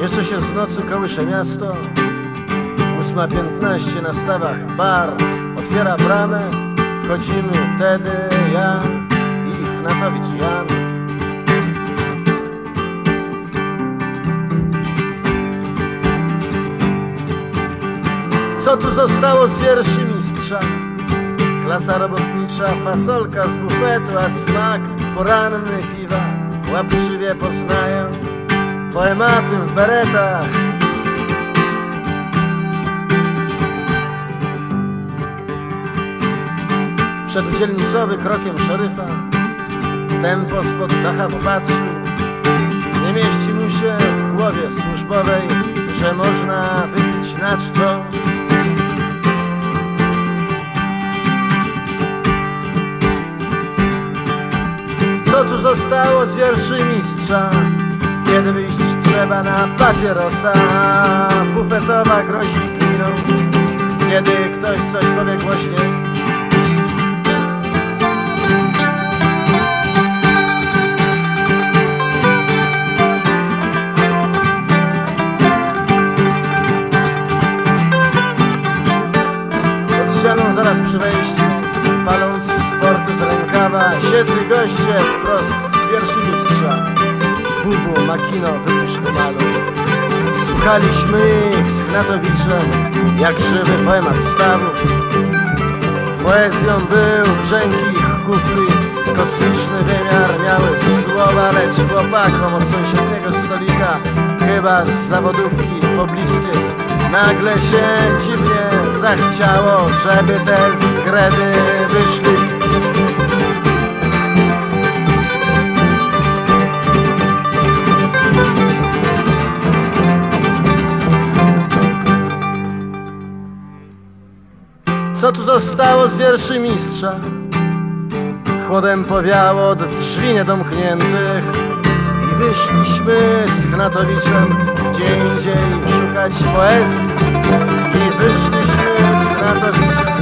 Jeszcze się z nocy kołysze miasto. Ósma piętnaście na stawach bar Otwiera bramę. Wchodzimy Tedy, ja i Chnatowicz Jan. Co tu zostało z wierszy mistrza? Klasa robotnicza, fasolka z bufetu, a smak poranny piwa Łapczywie poznają poematy w beretach Przed dzielnicowy krokiem szeryfa Tempo spod dacha popatrzył. Nie mieści mu się w głowie służbowej Że można wypić na czczo Co tu zostało z wierszy mistrza? Kiedy wyjść trzeba na papierosa Bufetowa grozi kliną Kiedy ktoś coś powie głośniej. Ścianą zaraz przy wejściu Paląc sporty z rękawa Siedli goście wprost z wierszy mistrza Bubu, Makino, wypisz malu Słuchaliśmy ich z Gnatowiczem Jak żywy poemat stawów Poezją był brzęki ich kufli Kosmiczny wymiar miały słowa Lecz chłopakom od sąsiedniego stolika Chyba z zawodówki pobliskiej Nagle się dziwnie zachciało Żeby te zgredy wyszli Co tu zostało z wierszy mistrza? Chłodem powiało od drzwi niedomkniętych I wyszliśmy z Chnatowiczem gdzie indziej szukać poezji I wyszliśmy z Chnatowiczem